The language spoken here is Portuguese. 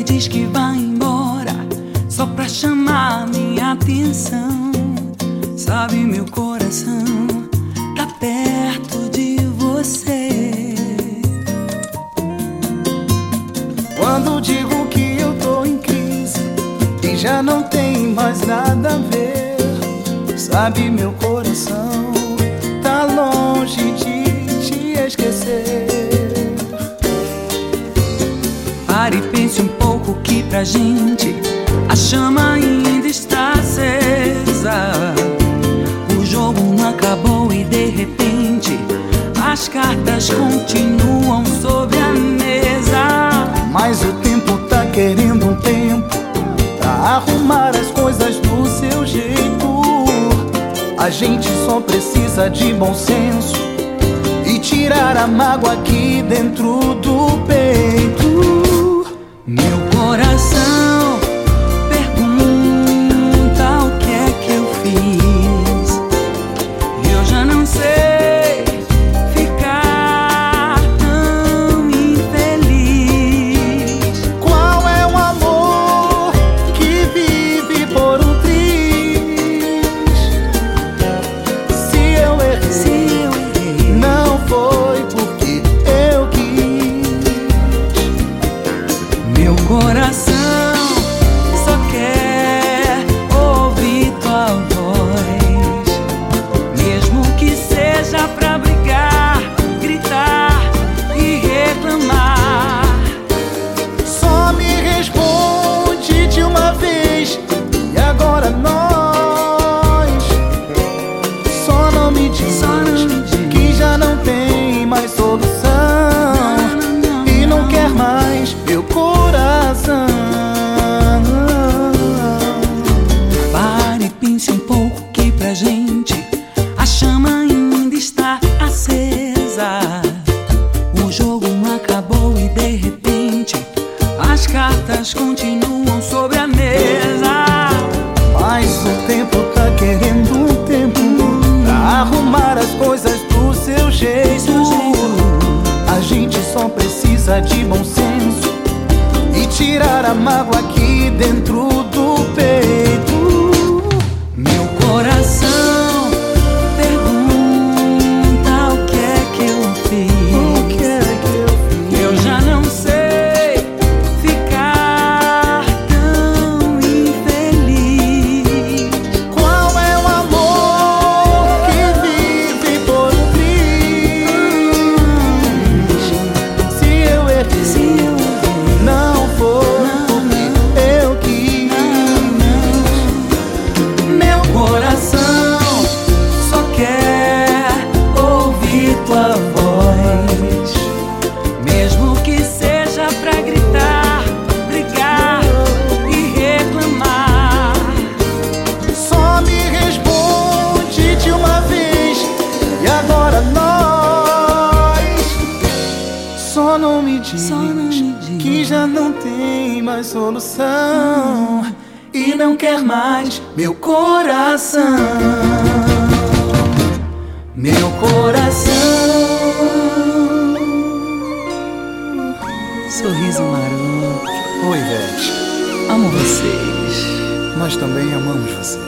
Diz que vai embora só pra chamar minha atenção. Sabe, meu coração tá perto de você. Quando digo que eu tô em crise e já não tem mais nada a ver, sabe, meu coração pra gente a chama ainda está acesa. O jogo não acabou e de repente as cartas continuam sobre a mesa. Mas o tempo tá querendo um tempo pra arrumar as coisas do seu jeito. A gente só precisa de bom senso e tirar a mágoa aqui dentro do peito. Meu coração solução e não quer mais meu coração. Pare e pense um pouco que pra gente a chama ainda está acesa. O jogo não acabou e de repente as cartas continuam sobre a mesa. Mas o tempo tá querendo um tempo pra arrumar as coisas do seu jeito. De bom senso e tirar a mágoa aqui dentro do peito. Diz, Só não me diz. que já não tem mais solução e não quer mais meu coração. Meu coração. Sorriso maroto, Oi, Ivete. amo vocês. Nós também amamos você.